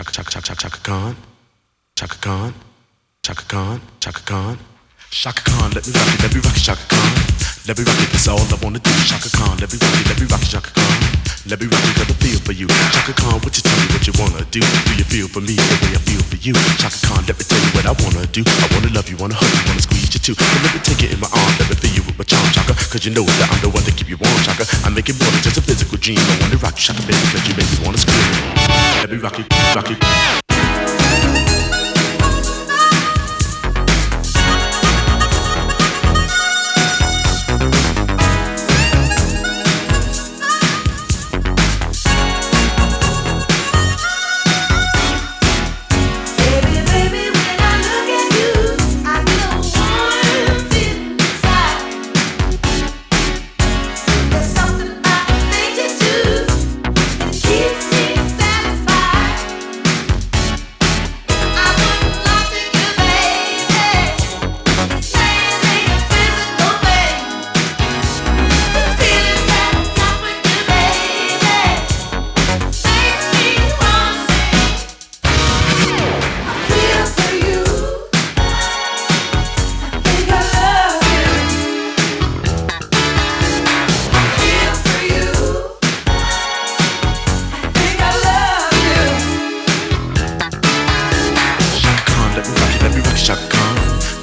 Chaka Chaka Chaka Chaka Khan, Chaka Khan, Chaka Khan, Chaka Khan. Chaka Khan, let me rock it, let me rock it, Chaka Khan. Let me rock it, that's all I wanna do. Chaka Khan, let me rock it, let me rock it, Chaka Khan. Let me rock it, got a feel for you. Chaka Khan, what you tell me what you wanna do? Do you feel for me the way I feel for you? Chaka Khan, let me tell you what I wanna do. I wanna love you, wanna hug you, wanna squeeze you too. And let me take it in my arms, let me feel you with my charm, Chaka. Cause you know that I'm the one to keep you warm, Chaka. I make it more than just a physical dream. I wanna rock you, Chaka, baby, cause you make me wanna scream. Let me rock rock.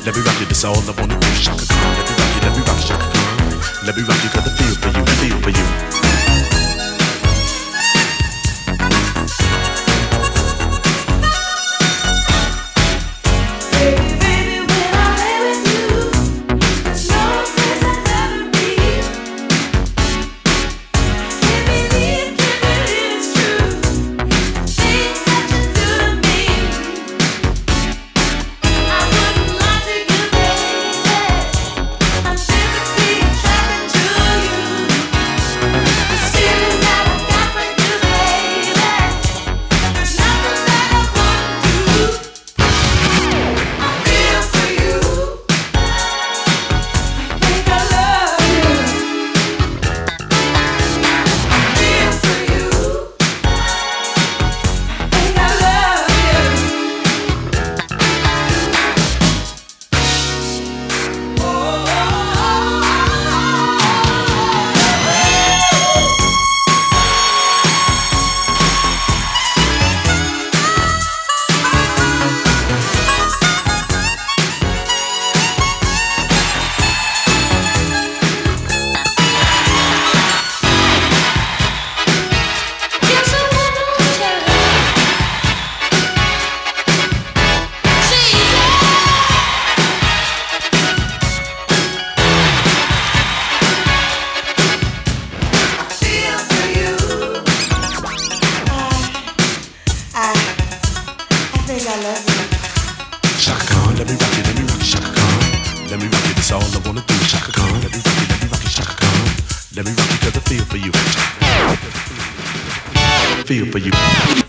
Let me rock you, that's all I wanna do. Chaka Khan, let me rock you, let me rock you, Chaka Khan. Let me rock you, got the feel for you, feel for you. Let me rock it, Chaka Khan. Let me rock it, all I wanna do. Chaka Khan, let me rock it, let me rock it, Chaka Khan. Let me rock the feel for you. Feel for you.